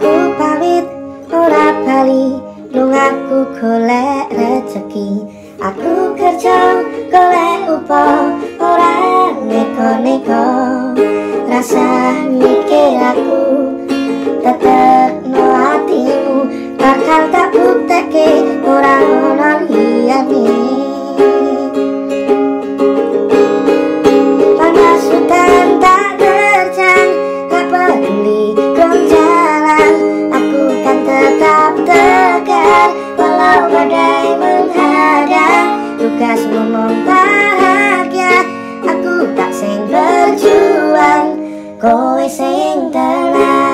aku pamit ora bali. Lungaku golek rezeki aku kerja golek upo ora neko-neko. Rasa mikir aku tetep no hatimu. Bakal tak bukteke walau badai menghadang tugasmu membahagia. Aku tak sing berjuang kowe sing telah